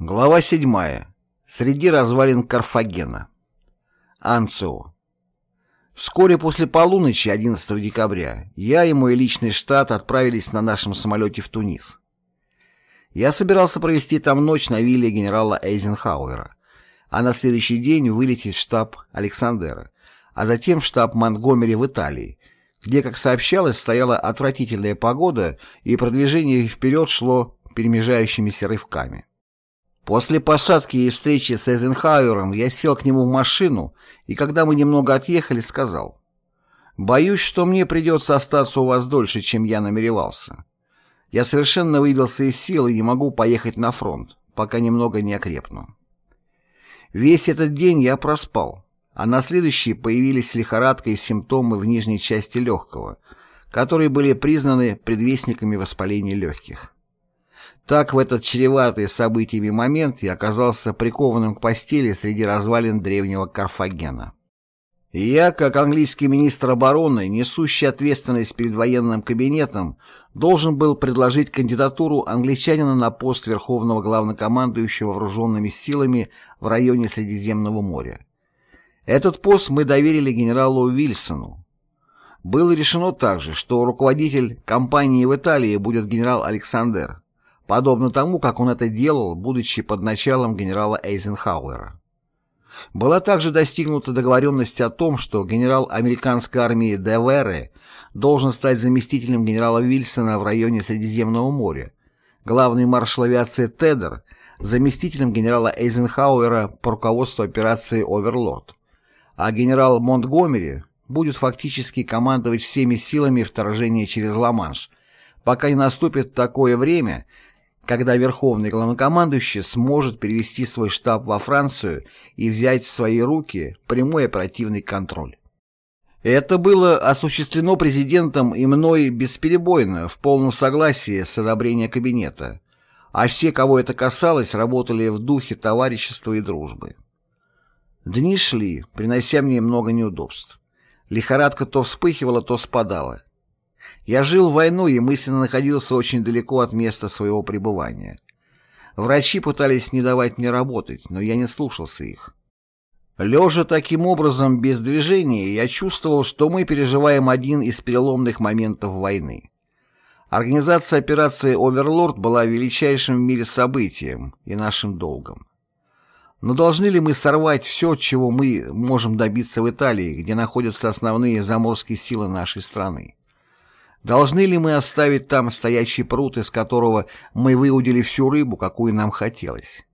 Глава 7. Среди развалин Карфагена. Анцио. Вскоре после полуночи 11 декабря я и мой личный штат отправились на нашем самолете в Тунис. Я собирался провести там ночь на вилле генерала Эйзенхауэра, а на следующий день вылететь в штаб Александера, а затем в штаб Монтгомери в Италии, где, как сообщалось, стояла отвратительная погода и продвижение вперед шло перемежающимися рывками. После посадки и встречи с Эйзенхауэром я сел к нему в машину и, когда мы немного отъехали, сказал, «Боюсь, что мне придется остаться у вас дольше, чем я намеревался. Я совершенно выбился из сил и не могу поехать на фронт, пока немного не окрепну». Весь этот день я проспал, а на следующий появились лихорадка и симптомы в нижней части легкого, которые были признаны предвестниками воспаления легких. Так в этот чреватый событиями момент я оказался прикованным к постели среди развалин древнего Карфагена. Я, как английский министр обороны, несущий ответственность перед военным кабинетом, должен был предложить кандидатуру англичанина на пост верховного главнокомандующего вооруженными силами в районе Средиземного моря. Этот пост мы доверили генералу Вильсону. Было решено также, что руководитель кампании в Италии будет генерал Александр подобно тому, как он это делал, будучи под началом генерала Эйзенхауэра. Была также достигнута договоренность о том, что генерал американской армии Девере должен стать заместителем генерала Вильсона в районе Средиземного моря, главный маршал авиации Тедер – заместителем генерала Эйзенхауэра по руководству операции «Оверлорд», а генерал Монтгомери будет фактически командовать всеми силами вторжения через Ла-Манш, пока не наступит такое время, когда Верховный Главнокомандующий сможет перевести свой штаб во Францию и взять в свои руки прямой оперативный контроль. Это было осуществлено президентом и мной бесперебойно, в полном согласии с одобрением кабинета, а все, кого это касалось, работали в духе товарищества и дружбы. Дни шли, принося мне много неудобств. Лихорадка то вспыхивала, то спадала. Я жил в войну и мысленно находился очень далеко от места своего пребывания. Врачи пытались не давать мне работать, но я не слушался их. Лежа таким образом без движения, я чувствовал, что мы переживаем один из переломных моментов войны. Организация операции «Оверлорд» была величайшим в мире событием и нашим долгом. Но должны ли мы сорвать все, чего мы можем добиться в Италии, где находятся основные заморские силы нашей страны? Должны ли мы оставить там стоящий пруд, из которого мы выудили всю рыбу, какую нам хотелось?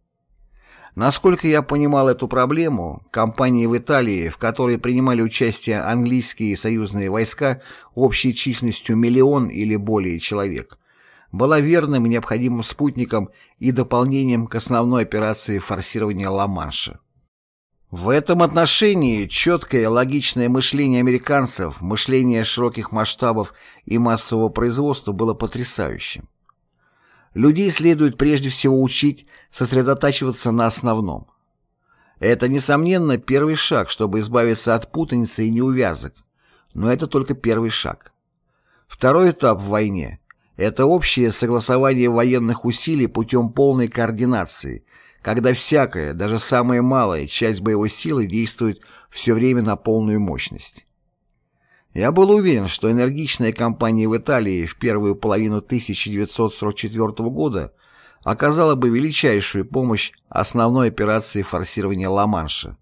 Насколько я понимал эту проблему, кампания в Италии, в которой принимали участие английские и союзные войска общей численностью миллион или более человек, была верным необходимым спутником и дополнением к основной операции форсирования Ла-Манша. В этом отношении четкое логичное мышление американцев, мышление широких масштабов и массового производства было потрясающим. Людей следует прежде всего учить сосредотачиваться на основном. Это, несомненно, первый шаг, чтобы избавиться от путаницы и неувязок, но это только первый шаг. Второй этап в войне – это общее согласование военных усилий путем полной координации – когда всякая, даже самая малая часть боевой силы действует все время на полную мощность. Я был уверен, что энергичная кампания в Италии в первую половину 1944 года оказала бы величайшую помощь основной операции форсирования Ла-Манша,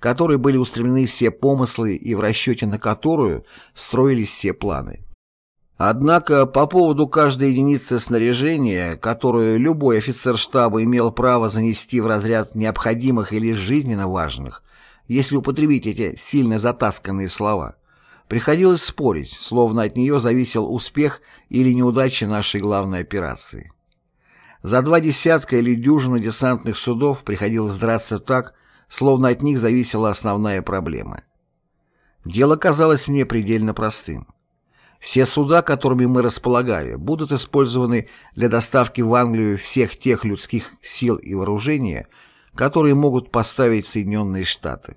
которой были устремлены все помыслы и в расчете на которую строились все планы. Однако по поводу каждой единицы снаряжения, которую любой офицер штаба имел право занести в разряд необходимых или жизненно важных, если употребить эти сильно затасканные слова, приходилось спорить, словно от нее зависел успех или неудача нашей главной операции. За два десятка или дюжину десантных судов приходилось драться так, словно от них зависела основная проблема. Дело казалось мне предельно простым. Все суда, которыми мы располагали, будут использованы для доставки в Англию всех тех людских сил и вооружения, которые могут поставить Соединенные Штаты.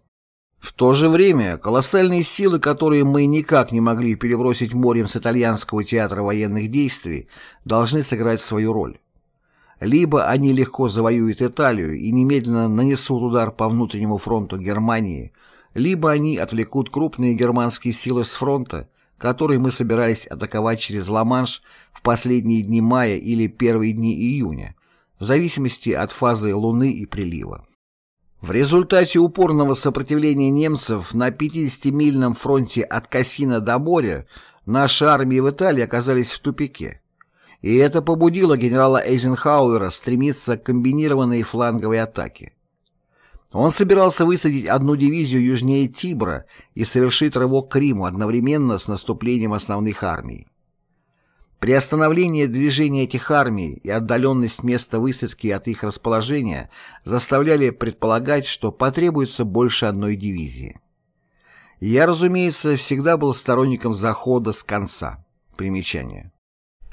В то же время колоссальные силы, которые мы никак не могли перебросить морем с итальянского театра военных действий, должны сыграть свою роль. Либо они легко завоюют Италию и немедленно нанесут удар по внутреннему фронту Германии, либо они отвлекут крупные германские силы с фронта, который мы собирались атаковать через Ла-Манш в последние дни мая или первые дни июня, в зависимости от фазы Луны и прилива. В результате упорного сопротивления немцев на 50-мильном фронте от Кассина до моря наши армии в Италии оказались в тупике. И это побудило генерала Эйзенхауэра стремиться к комбинированной фланговой атаке. Он собирался высадить одну дивизию южнее Тибра и совершить рывок к Риму одновременно с наступлением основных армий. Приостановление движения этих армий и отдаленность места высадки от их расположения заставляли предполагать, что потребуется больше одной дивизии. Я, разумеется, всегда был сторонником захода с конца. Примечание.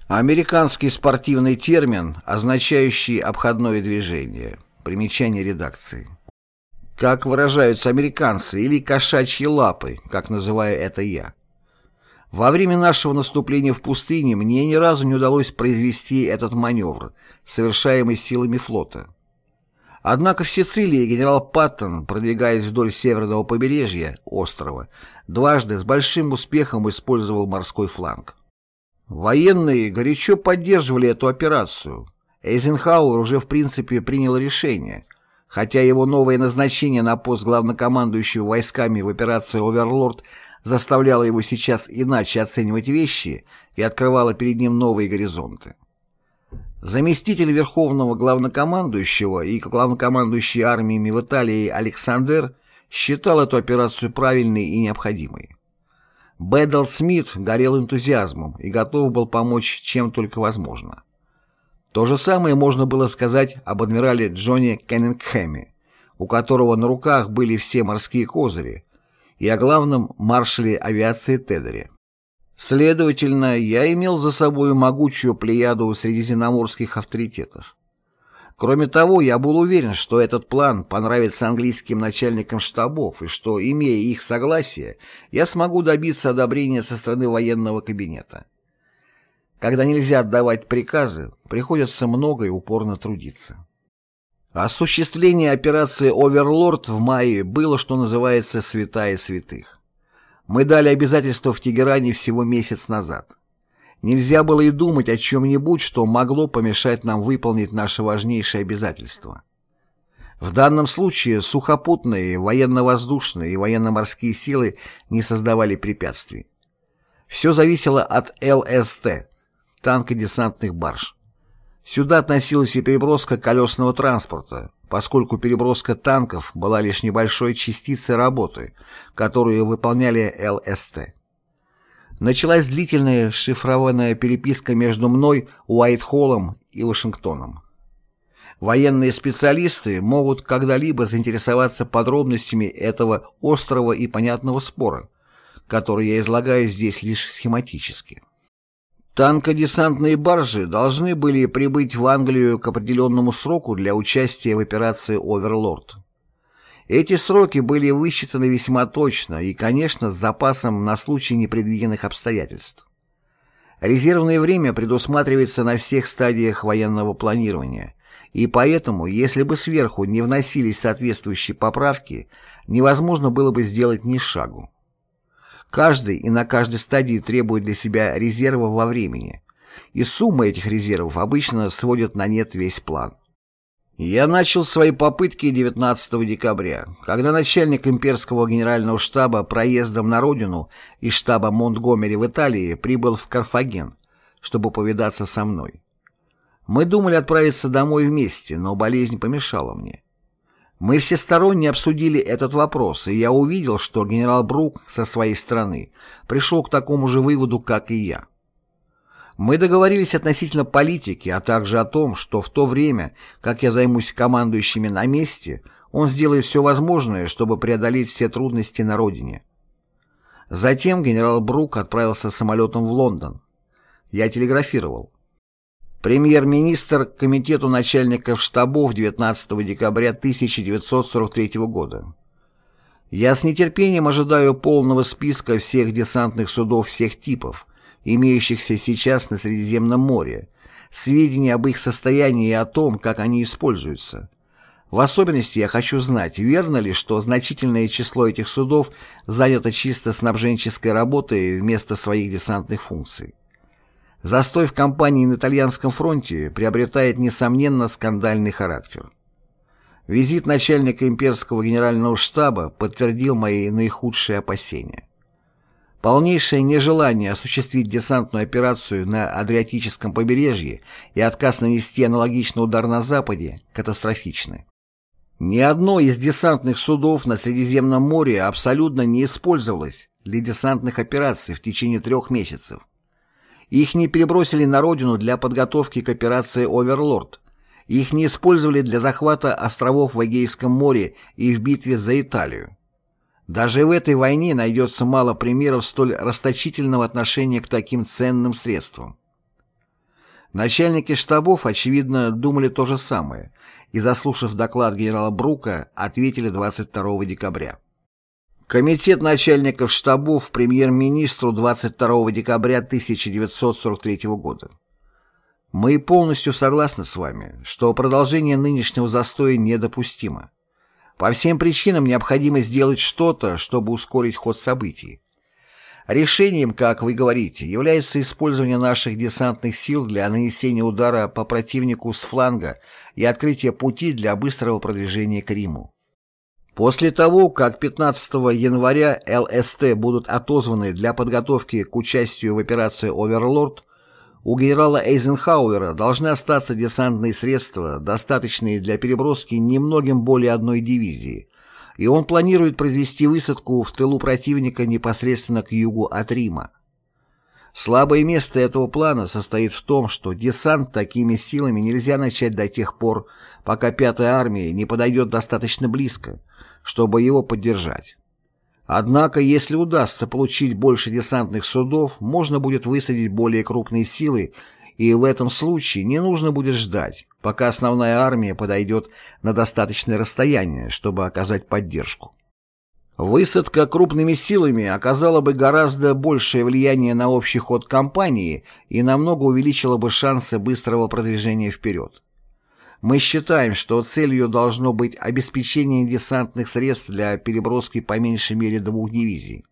Американский спортивный термин, означающий обходное движение. Примечание редакции как выражаются американцы, или кошачьи лапы, как называю это я. Во время нашего наступления в пустыне мне ни разу не удалось произвести этот маневр, совершаемый силами флота. Однако в Сицилии генерал Паттон, продвигаясь вдоль северного побережья острова, дважды с большим успехом использовал морской фланг. Военные горячо поддерживали эту операцию. Эйзенхауэр уже в принципе принял решение – Хотя его новое назначение на пост главнокомандующего войсками в операции «Оверлорд» заставляло его сейчас иначе оценивать вещи и открывало перед ним новые горизонты. Заместитель верховного главнокомандующего и главнокомандующий армиями в Италии Александр считал эту операцию правильной и необходимой. Бэддл Смит горел энтузиазмом и готов был помочь чем только возможно. То же самое можно было сказать об адмирале Джоне Кеннингхэме, у которого на руках были все морские козыри, и о главном маршале авиации Тедере. Следовательно, я имел за собой могучую плеяду средиземноморских авторитетов. Кроме того, я был уверен, что этот план понравится английским начальникам штабов и что, имея их согласие, я смогу добиться одобрения со стороны военного кабинета. Когда нельзя отдавать приказы, приходится много и упорно трудиться. Осуществление операции «Оверлорд» в мае было, что называется, святая святых. Мы дали обязательство в Тегеране всего месяц назад. Нельзя было и думать о чем-нибудь, что могло помешать нам выполнить наше важнейшее обязательство. В данном случае сухопутные, военно-воздушные и военно-морские силы не создавали препятствий. Все зависело от ЛСТ, танкодесантных барж. Сюда относилась и переброска колесного транспорта, поскольку переброска танков была лишь небольшой частицей работы, которую выполняли ЛСТ. Началась длительная шифрованная переписка между мной, Уайтхоллом и Вашингтоном. Военные специалисты могут когда-либо заинтересоваться подробностями этого острого и понятного спора, который я излагаю здесь лишь схематически. Танкодесантные баржи должны были прибыть в Англию к определенному сроку для участия в операции «Оверлорд». Эти сроки были высчитаны весьма точно и, конечно, с запасом на случай непредвиденных обстоятельств. Резервное время предусматривается на всех стадиях военного планирования, и поэтому, если бы сверху не вносились соответствующие поправки, невозможно было бы сделать ни шагу. Каждый и на каждой стадии требует для себя резерва во времени, и сумма этих резервов обычно сводит на нет весь план. Я начал свои попытки 19 декабря, когда начальник имперского генерального штаба проездом на родину из штаба Монтгомери в Италии прибыл в Карфаген, чтобы повидаться со мной. Мы думали отправиться домой вместе, но болезнь помешала мне. Мы всесторонне обсудили этот вопрос, и я увидел, что генерал Брук со своей стороны пришел к такому же выводу, как и я. Мы договорились относительно политики, а также о том, что в то время, как я займусь командующими на месте, он сделает все возможное, чтобы преодолеть все трудности на родине. Затем генерал Брук отправился самолетом в Лондон. Я телеграфировал. Премьер-министр Комитету начальников штабов 19 декабря 1943 года. Я с нетерпением ожидаю полного списка всех десантных судов всех типов, имеющихся сейчас на Средиземном море, сведения об их состоянии и о том, как они используются. В особенности я хочу знать, верно ли, что значительное число этих судов занято чисто снабженческой работой вместо своих десантных функций. Застой в кампании на итальянском фронте приобретает, несомненно, скандальный характер. Визит начальника имперского генерального штаба подтвердил мои наихудшие опасения. Полнейшее нежелание осуществить десантную операцию на Адриатическом побережье и отказ нанести аналогичный удар на Западе катастрофичны. Ни одно из десантных судов на Средиземном море абсолютно не использовалось для десантных операций в течение трех месяцев. Их не перебросили на родину для подготовки к операции «Оверлорд». Их не использовали для захвата островов в Эгейском море и в битве за Италию. Даже в этой войне найдется мало примеров столь расточительного отношения к таким ценным средствам. Начальники штабов, очевидно, думали то же самое и, заслушав доклад генерала Брука, ответили 22 декабря. Комитет начальников штабов премьер-министру 22 декабря 1943 года. Мы полностью согласны с вами, что продолжение нынешнего застоя недопустимо. По всем причинам необходимо сделать что-то, чтобы ускорить ход событий. Решением, как вы говорите, является использование наших десантных сил для нанесения удара по противнику с фланга и открытия пути для быстрого продвижения к Риму. После того, как 15 января ЛСТ будут отозваны для подготовки к участию в операции «Оверлорд», у генерала Эйзенхауэра должны остаться десантные средства, достаточные для переброски немногим более одной дивизии, и он планирует произвести высадку в тылу противника непосредственно к югу от Рима. Слабое место этого плана состоит в том, что десант такими силами нельзя начать до тех пор, пока пятая армия не подойдет достаточно близко, чтобы его поддержать. Однако, если удастся получить больше десантных судов, можно будет высадить более крупные силы, и в этом случае не нужно будет ждать, пока основная армия подойдет на достаточное расстояние, чтобы оказать поддержку. Высадка крупными силами оказала бы гораздо большее влияние на общий ход кампании и намного увеличила бы шансы быстрого продвижения вперед. Мы считаем, что целью должно быть обеспечение десантных средств для переброски по меньшей мере двух дивизий.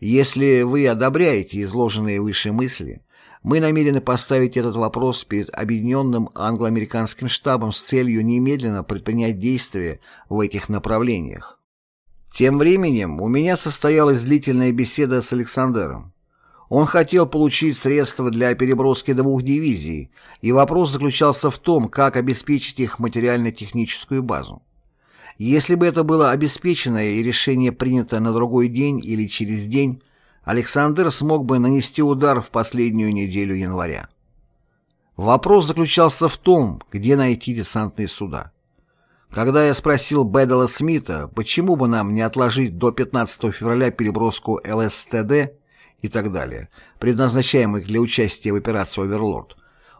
Если вы одобряете изложенные выше мысли, мы намерены поставить этот вопрос перед Объединенным англо-американским штабом с целью немедленно предпринять действия в этих направлениях. Тем временем у меня состоялась длительная беседа с Александром. Он хотел получить средства для переброски двух дивизий, и вопрос заключался в том, как обеспечить их материально-техническую базу. Если бы это было обеспечено и решение принято на другой день или через день, Александр смог бы нанести удар в последнюю неделю января. Вопрос заключался в том, где найти десантные суда. Когда я спросил Бэддала Смита, почему бы нам не отложить до 15 февраля переброску ЛСТД и так далее, предназначаемых для участия в операции «Оверлорд»,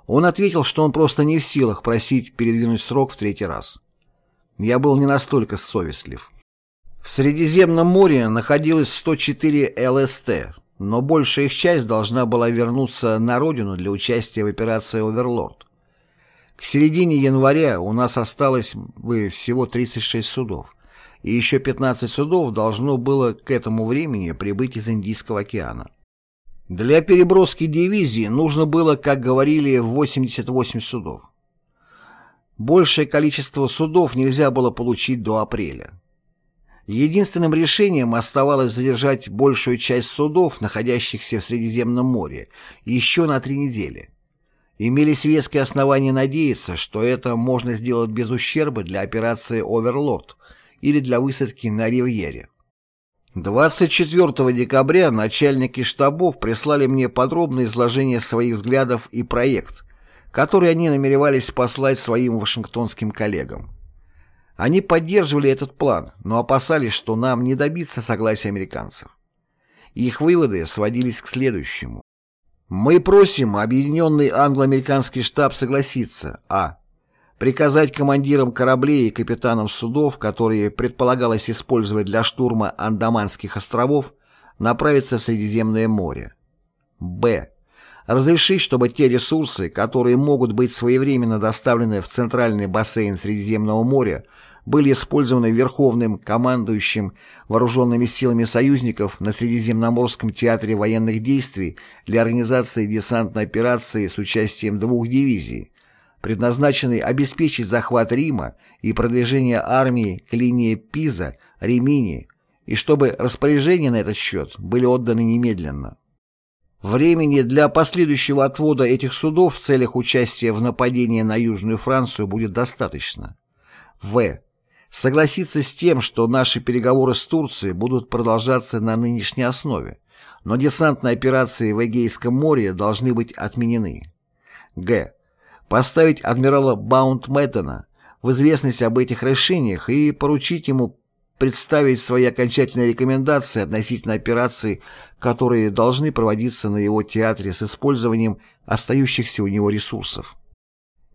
он ответил, что он просто не в силах просить передвинуть срок в третий раз. Я был не настолько совестлив. В Средиземном море находилось 104 ЛСТ, но большая их часть должна была вернуться на родину для участия в операции «Оверлорд». К середине января у нас осталось бы всего 36 судов, и еще 15 судов должно было к этому времени прибыть из Индийского океана. Для переброски дивизии нужно было, как говорили, 88 судов. Большее количество судов нельзя было получить до апреля. Единственным решением оставалось задержать большую часть судов, находящихся в Средиземном море, еще на три недели. Имелись веские основания надеяться, что это можно сделать без ущерба для операции «Оверлорд» или для высадки на Ривьере. 24 декабря начальники штабов прислали мне подробное изложение своих взглядов и проект, который они намеревались послать своим вашингтонским коллегам. Они поддерживали этот план, но опасались, что нам не добиться согласия американцев. Их выводы сводились к следующему. Мы просим Объединенный англо-американский штаб согласиться а. Приказать командирам кораблей и капитанам судов, которые предполагалось использовать для штурма Андаманских островов, направиться в Средиземное море. б. разрешить, чтобы те ресурсы, которые могут быть своевременно доставлены в центральный бассейн Средиземного моря, были использованы Верховным командующим вооруженными силами союзников на Средиземноморском театре военных действий для организации десантной операции с участием двух дивизий, предназначенной обеспечить захват Рима и продвижение армии к линии Пиза, Римини, и чтобы распоряжения на этот счет были отданы немедленно. Времени для последующего отвода этих судов в целях участия в нападении на Южную Францию будет достаточно. В. Согласиться с тем, что наши переговоры с Турцией будут продолжаться на нынешней основе, но десантные операции в Эгейском море должны быть отменены. Г. Поставить адмирала Баунтметтена в известность об этих решениях и поручить ему представить свои окончательные рекомендации относительно операций, которые должны проводиться на его театре с использованием остающихся у него ресурсов.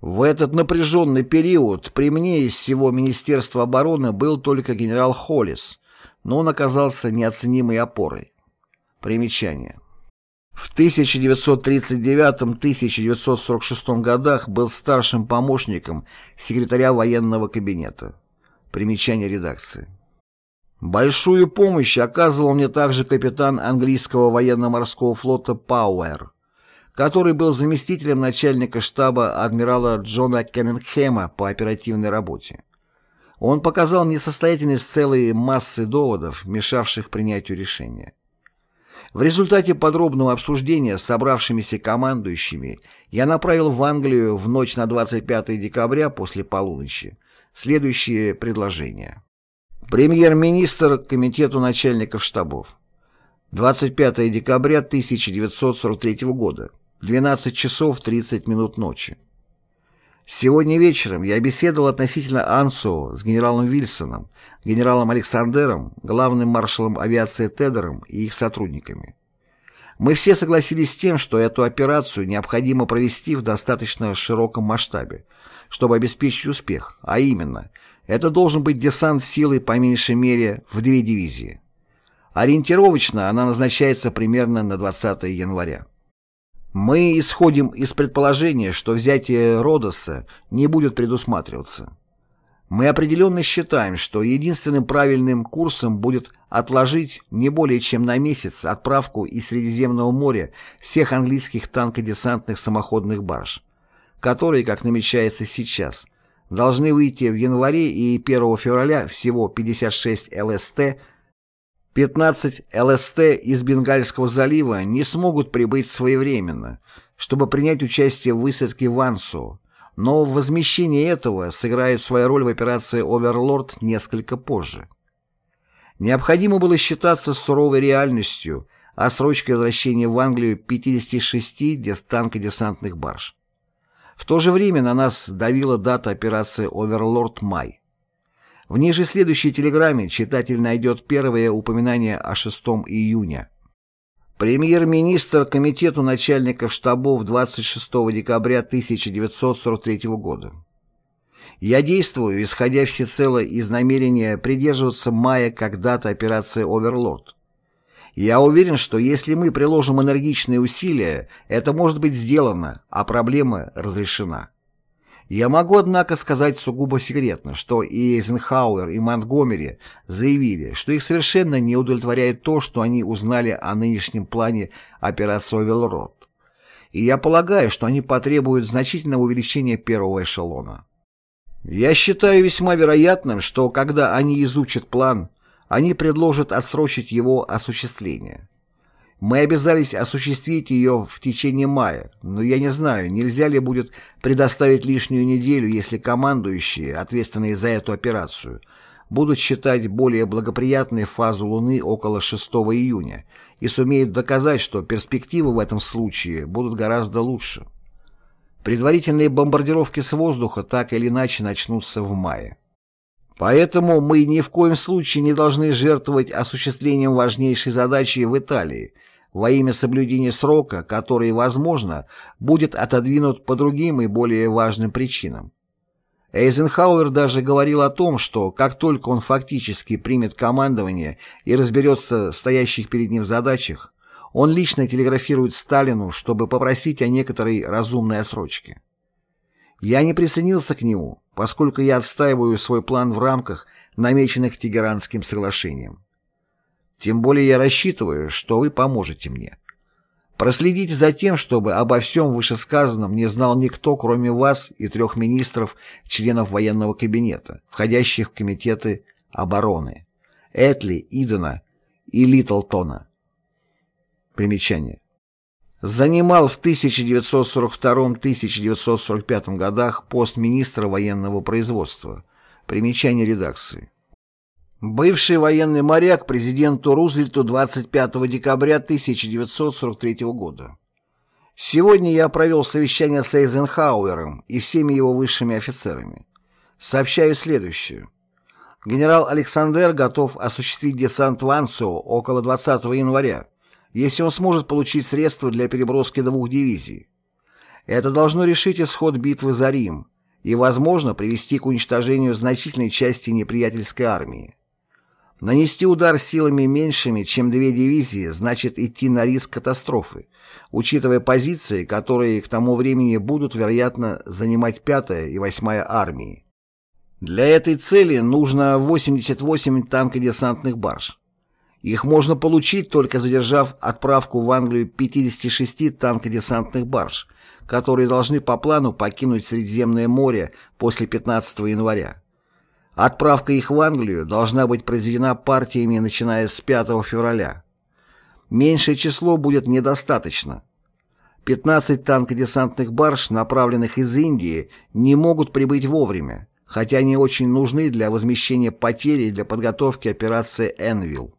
В этот напряженный период при мне из всего Министерства обороны был только генерал Холлис, но он оказался неоценимой опорой. Примечание. В 1939-1946 годах был старшим помощником секретаря военного кабинета. Примечание редакции. Большую помощь оказывал мне также капитан английского военно-морского флота Пауэр, который был заместителем начальника штаба адмирала Джона Кеннингхэма по оперативной работе. Он показал несостоятельность целой массы доводов, мешавших принятию решения. В результате подробного обсуждения с собравшимися командующими я направил в Англию в ночь на 25 декабря после полуночи следующие предложения. Премьер-министр Комитету начальников штабов. 25 декабря 1943 года. 12 часов 30 минут ночи. Сегодня вечером я беседовал относительно Ансо с генералом Вильсоном, генералом Александером, главным маршалом авиации Тедером и их сотрудниками. Мы все согласились с тем, что эту операцию необходимо провести в достаточно широком масштабе, чтобы обеспечить успех, а именно – это должен быть десант силы по меньшей мере в две дивизии. Ориентировочно она назначается примерно на 20 января. Мы исходим из предположения, что взятие Родоса не будет предусматриваться. Мы определенно считаем, что единственным правильным курсом будет отложить не более чем на месяц отправку из Средиземного моря всех английских танкодесантных самоходных барж, которые, как намечается сейчас, должны выйти в январе и 1 февраля всего 56 ЛСТ, 15 ЛСТ из Бенгальского залива не смогут прибыть своевременно, чтобы принять участие в высадке в Ансу, но в возмещении этого сыграет свою роль в операции «Оверлорд» несколько позже. Необходимо было считаться суровой реальностью, отсрочкой возвращения в Англию 56 танкодесантных барж. В то же время на нас давила дата операции «Оверлорд Май». В ниже следующей телеграмме читатель найдет первое упоминание о 6 июня. Премьер-министр Комитету начальников штабов 26 декабря 1943 года. Я действую, исходя всецело из намерения придерживаться мая как дата операции «Оверлорд». Я уверен, что если мы приложим энергичные усилия, это может быть сделано, а проблема разрешена. Я могу, однако, сказать сугубо секретно, что и Эйзенхауэр, и Монтгомери заявили, что их совершенно не удовлетворяет то, что они узнали о нынешнем плане операции «Овелрод». И я полагаю, что они потребуют значительного увеличения первого эшелона. Я считаю весьма вероятным, что когда они изучат план, они предложат отсрочить его осуществление. Мы обязались осуществить ее в течение мая, но я не знаю, нельзя ли будет предоставить лишнюю неделю, если командующие, ответственные за эту операцию, будут считать более благоприятной фазу Луны около 6 июня и сумеют доказать, что перспективы в этом случае будут гораздо лучше. Предварительные бомбардировки с воздуха так или иначе начнутся в мае. Поэтому мы ни в коем случае не должны жертвовать осуществлением важнейшей задачи в Италии во имя соблюдения срока, который, возможно, будет отодвинут по другим и более важным причинам. Эйзенхауэр даже говорил о том, что как только он фактически примет командование и разберется в стоящих перед ним задачах, Он лично телеграфирует Сталину, чтобы попросить о некоторой разумной отсрочке. Я не присоединился к нему, поскольку я отстаиваю свой план в рамках, намеченных Тегеранским соглашением. Тем более я рассчитываю, что вы поможете мне. Проследите за тем, чтобы обо всем вышесказанном не знал никто, кроме вас и трех министров, членов военного кабинета, входящих в комитеты обороны, Этли, Идена и Литлтона. Примечание. Занимал в 1942-1945 годах пост министра военного производства. Примечание редакции. Бывший военный моряк президенту Рузвельту 25 декабря 1943 года. Сегодня я провел совещание с Эйзенхауэром и всеми его высшими офицерами. Сообщаю следующее. Генерал Александр готов осуществить десант в Ансо около 20 января, если он сможет получить средства для переброски двух дивизий. Это должно решить исход битвы за Рим и, возможно, привести к уничтожению значительной части неприятельской армии. Нанести удар силами меньшими, чем две дивизии, значит идти на риск катастрофы, учитывая позиции, которые к тому времени будут, вероятно, занимать 5-я и 8-я армии. Для этой цели нужно 88 танкодесантных барж. Их можно получить, только задержав отправку в Англию 56 танкодесантных барж, которые должны по плану покинуть Средиземное море после 15 января. Отправка их в Англию должна быть произведена партиями, начиная с 5 февраля. Меньшее число будет недостаточно. 15 танкодесантных барж, направленных из Индии, не могут прибыть вовремя, хотя они очень нужны для возмещения потерь и для подготовки операции «Энвилл».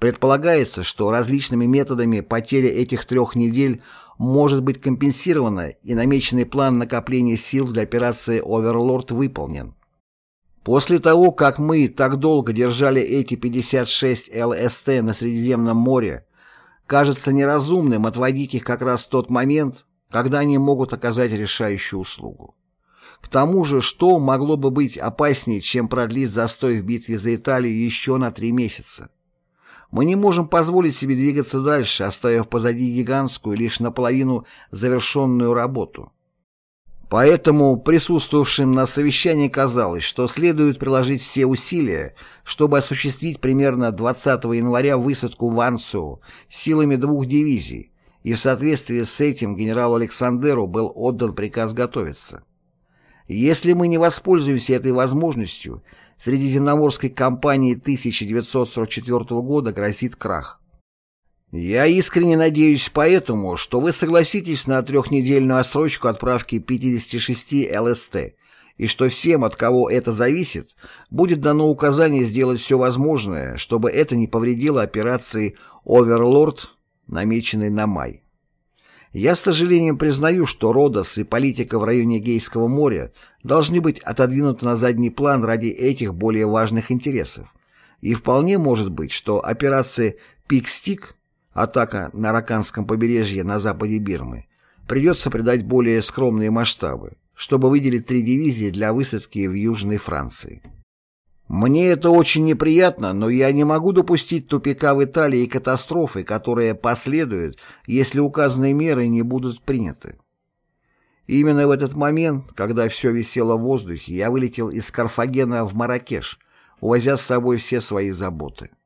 Предполагается, что различными методами потеря этих трех недель может быть компенсирована и намеченный план накопления сил для операции «Оверлорд» выполнен. После того, как мы так долго держали эти 56 ЛСТ на Средиземном море, кажется неразумным отводить их как раз в тот момент, когда они могут оказать решающую услугу. К тому же, что могло бы быть опаснее, чем продлить застой в битве за Италию еще на три месяца? Мы не можем позволить себе двигаться дальше, оставив позади гигантскую, лишь наполовину завершенную работу. Поэтому присутствовавшим на совещании казалось, что следует приложить все усилия, чтобы осуществить примерно 20 января высадку в Ансу силами двух дивизий, и в соответствии с этим генералу Александеру был отдан приказ готовиться. Если мы не воспользуемся этой возможностью, Средиземноморской кампании 1944 года грозит крах. Я искренне надеюсь поэтому, что вы согласитесь на трехнедельную отсрочку отправки 56 ЛСТ, и что всем, от кого это зависит, будет дано указание сделать все возможное, чтобы это не повредило операции «Оверлорд», намеченной на май. Я с сожалением признаю, что Родос и политика в районе Гейского моря должны быть отодвинуты на задний план ради этих более важных интересов. И вполне может быть, что операция «Пик-Стик» атака на Раканском побережье на западе Бирмы, придется придать более скромные масштабы, чтобы выделить три дивизии для высадки в Южной Франции. Мне это очень неприятно, но я не могу допустить тупика в Италии и катастрофы, которые последуют, если указанные меры не будут приняты. именно в этот момент, когда все висело в воздухе, я вылетел из Карфагена в Маракеш, увозя с собой все свои заботы.